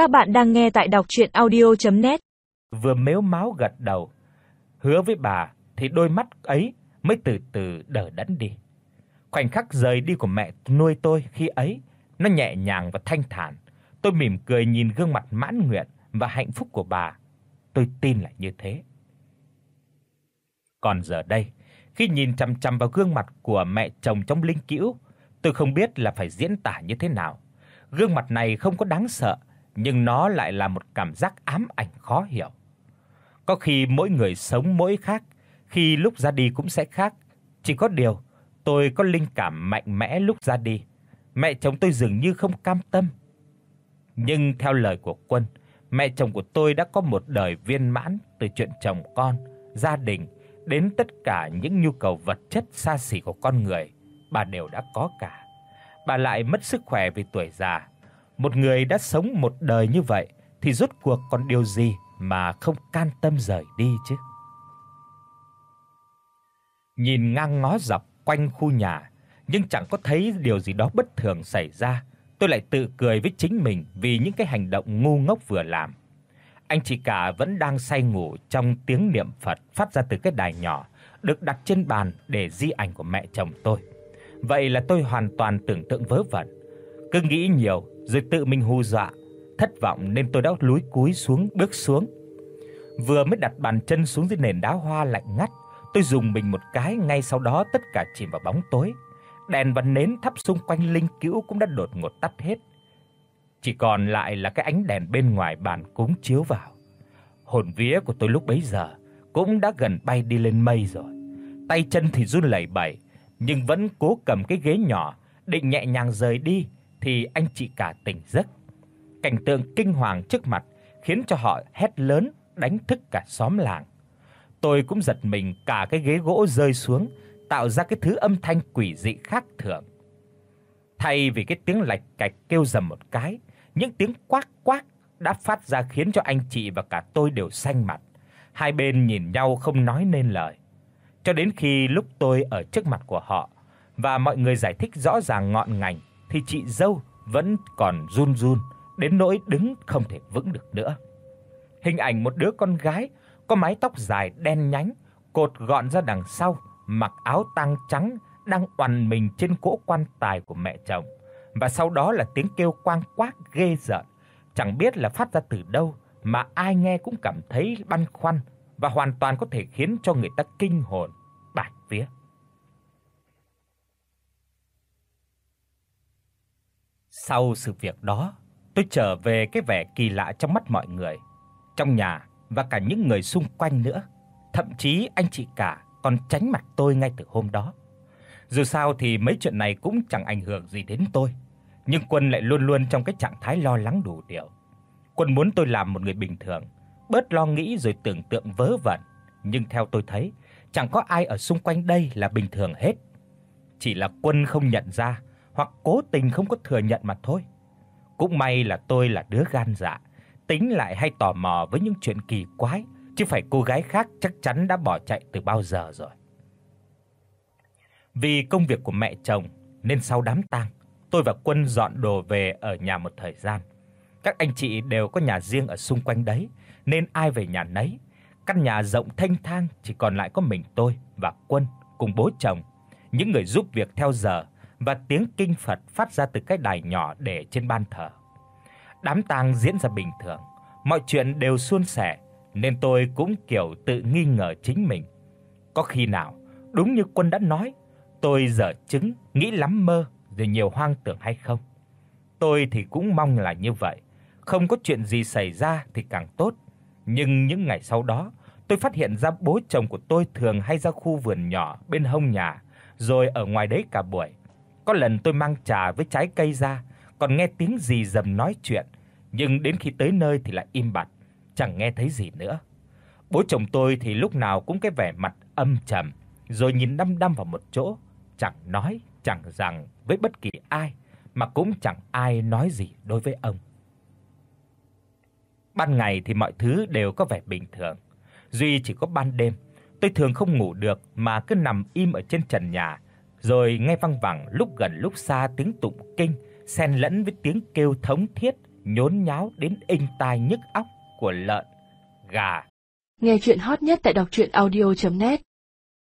Các bạn đang nghe tại đọc audio net Vừa mếu máu gật đầu, hứa với bà thì đôi mắt ấy mới từ từ đờ đẫn đi. Khoảnh khắc rời đi của mẹ nuôi tôi khi ấy, nó nhẹ nhàng và thanh thản. Tôi mỉm cười nhìn gương mặt mãn nguyện và hạnh phúc của bà. Tôi tin là như thế. Còn giờ đây, khi nhìn chằm chằm vào gương mặt của mẹ chồng trong linh cữu, tôi không biết là phải diễn tả như thế nào. Gương mặt này không có đáng sợ, nhưng nó lại là một cảm giác ám ảnh khó hiểu. Có khi mỗi người sống mỗi khác, khi lúc ra đi cũng sẽ khác, chỉ có điều tôi có linh cảm mạnh mẽ lúc ra đi. Mẹ chồng tôi dường như không cam tâm. Nhưng theo lời của Quân, mẹ chồng của tôi đã có một đời viên mãn từ chuyện chồng con, gia đình đến tất cả những nhu cầu vật chất xa xỉ của con người, bà đều đã có cả. Bà lại mất sức khỏe vì tuổi già. Một người đã sống một đời như vậy thì rốt cuộc còn điều gì mà không can tâm rời đi chứ? Nhìn ngang ngó dọc quanh khu nhà, nhưng chẳng có thấy điều gì đó bất thường xảy ra. Tôi lại tự cười với chính mình vì những cái hành động ngu ngốc vừa làm. Anh chị cả vẫn đang say ngủ trong tiếng niệm Phật phát ra từ cái đài nhỏ được đặt trên bàn để di ảnh của mẹ chồng tôi. Vậy là tôi hoàn toàn tưởng tượng vớ vẩn, cứ nghĩ nhiều rồi tự mình hù dọa, thất vọng nên tôi đã lúi cúi xuống bước xuống. Vừa mới đặt bàn chân xuống dưới nền đá hoa lạnh ngắt, tôi dùng mình một cái ngay sau đó tất cả chìm vào bóng tối. Đèn và nến thắp xung quanh linh cữu cũng đã đột ngột tắt hết. Chỉ còn lại là cái ánh đèn bên ngoài bàn cúng chiếu vào. Hồn vía của tôi lúc bấy giờ cũng đã gần bay đi lên mây rồi. Tay chân thì run lẩy bẩy, nhưng vẫn cố cầm cái ghế nhỏ định nhẹ nhàng rời đi thì anh chị cả tỉnh giấc. Cảnh tượng kinh hoàng trước mặt khiến cho họ hét lớn đánh thức cả xóm làng. Tôi cũng giật mình cả cái ghế gỗ rơi xuống, tạo ra cái thứ âm thanh quỷ dị khác thường. Thay vì cái tiếng lạch cạch kêu rầm một cái, những tiếng quát quát đã phát ra khiến cho anh chị và cả tôi đều xanh mặt. Hai bên nhìn nhau không nói nên lời. Cho đến khi lúc tôi ở trước mặt của họ và mọi người giải thích rõ ràng ngọn ngành thì chị dâu vẫn còn run run đến nỗi đứng không thể vững được nữa. Hình ảnh một đứa con gái có mái tóc dài đen nhánh, cột gọn ra đằng sau, mặc áo tang trắng đang oằn mình trên cỗ quan tài của mẹ chồng. Và sau đó là tiếng kêu quang quác ghê rợn, chẳng biết là phát ra từ đâu mà ai nghe cũng cảm thấy băn khoăn và hoàn toàn có thể khiến cho người ta kinh hồn bạt vía. Sau sự việc đó, tôi trở về cái vẻ kỳ lạ trong mắt mọi người, trong nhà và cả những người xung quanh nữa. Thậm chí anh chị cả còn tránh mặt tôi ngay từ hôm đó. Dù sao thì mấy chuyện này cũng chẳng ảnh hưởng gì đến tôi, nhưng Quân lại luôn luôn trong cái trạng thái lo lắng đủ điều. Quân muốn tôi làm một người bình thường, bớt lo nghĩ rồi tưởng tượng vớ vẩn, nhưng theo tôi thấy, chẳng có ai ở xung quanh đây là bình thường hết. Chỉ là Quân không nhận ra hoặc cố tình không có thừa nhận mà thôi. Cũng may là tôi là đứa gan dạ, tính lại hay tò mò với những chuyện kỳ quái, chứ phải cô gái khác chắc chắn đã bỏ chạy từ bao giờ rồi. Vì công việc của mẹ chồng nên sau đám tang, tôi và Quân dọn đồ về ở nhà một thời gian. Các anh chị đều có nhà riêng ở xung quanh đấy, nên ai về nhà nấy. Căn nhà rộng thanh thang chỉ còn lại có mình tôi và Quân cùng bố chồng, những người giúp việc theo giờ và tiếng kinh Phật phát ra từ cái đài nhỏ để trên ban thờ. Đám tang diễn ra bình thường, mọi chuyện đều suôn sẻ nên tôi cũng kiểu tự nghi ngờ chính mình. Có khi nào đúng như Quân đã nói, tôi dở chứng, nghĩ lắm mơ rồi nhiều hoang tưởng hay không? Tôi thì cũng mong là như vậy, không có chuyện gì xảy ra thì càng tốt. Nhưng những ngày sau đó, tôi phát hiện ra bố chồng của tôi thường hay ra khu vườn nhỏ bên hông nhà, rồi ở ngoài đấy cả buổi. Có lần tôi mang trà với trái cây ra, còn nghe tiếng gì rầm nói chuyện, nhưng đến khi tới nơi thì lại im bặt, chẳng nghe thấy gì nữa. Bố chồng tôi thì lúc nào cũng cái vẻ mặt âm trầm, rồi nhìn đăm đăm vào một chỗ, chẳng nói chẳng rằng với bất kỳ ai mà cũng chẳng ai nói gì đối với ông. Ban ngày thì mọi thứ đều có vẻ bình thường, duy chỉ có ban đêm, tôi thường không ngủ được mà cứ nằm im ở trên trần nhà, rồi nghe vang vẳng lúc gần lúc xa tiếng tụng kinh xen lẫn với tiếng kêu thống thiết nhốn nháo đến inh tai nhức óc của lợn, gà. Nghe truyện hot nhất tại doctruyenaudio.net